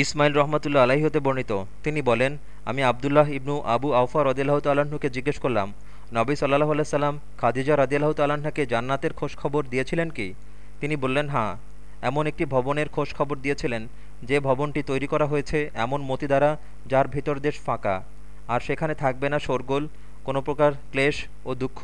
ইসমাইল রহমতুল্লা আলাহি হতে বর্ণিত। তিনি বলেন, আমি আবদুল্লাহ ইবনু আবু আউফা রদিল্লাহ তাল্লাহ্নকে জিজ্ঞেস করলাম, নবী সাল্লাহ সাল্লাম খাদিজা রদিল্লাহ তাল্লাহ্নকে জান্নাতের খোঁজখবর দিয়েছিলেন কি? তিনি বললেন, হাঁ, এমন একটি ভবনের খোঁজখবর দিয়েছিলেন, যে ভবনটি তৈরি করা হয়েছে এমন মতি দ্বারা যার ভিতর দেশ ফাঁকা, আর সেখানে থাকবে না শোরগোল, কোনো প্রকার ক্লেশ ও দুঃখ।